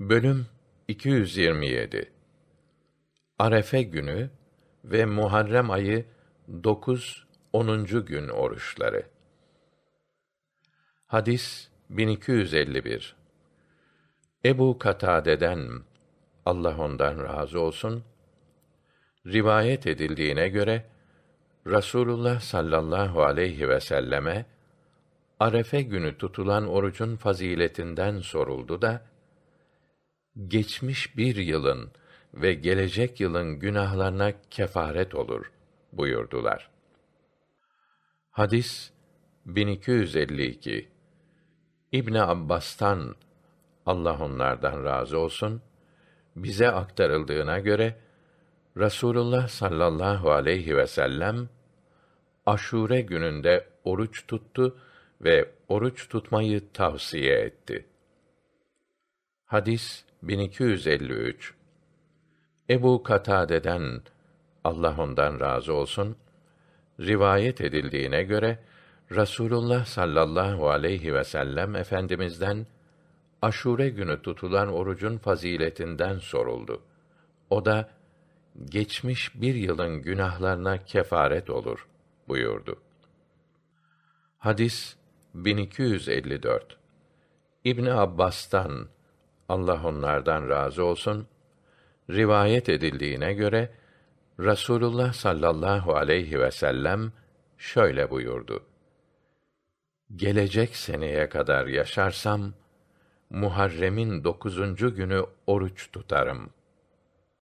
Bölüm 227 Arefe günü ve Muharrem ayı 9 10. gün oruçları. Hadis 1251. Ebu Katade'den Allah ondan razı olsun rivayet edildiğine göre Rasulullah sallallahu aleyhi ve selleme Arefe günü tutulan orucun faziletinden soruldu da geçmiş bir yılın ve gelecek yılın günahlarına kefaret olur buyurdular. Hadis 1252 İbn Abbas'tan Allah onlardan razı olsun bize aktarıldığına göre Rasulullah sallallahu aleyhi ve sellem Aşure gününde oruç tuttu ve oruç tutmayı tavsiye etti. Hadis 1253 Ebu Katade'den Allah ondan razı olsun rivayet edildiğine göre Rasulullah sallallahu aleyhi ve sellem efendimizden Aşure günü tutulan orucun faziletinden soruldu. O da geçmiş bir yılın günahlarına kefaret olur buyurdu. Hadis 1254 İbn Abbas'tan Allah onlardan razı olsun rivayet edildiğine göre Rasulullah sallallahu aleyhi ve sellem şöyle buyurdu. Gelecek seneye kadar yaşarsam Muharrem'in dokuzuncu günü oruç tutarım.''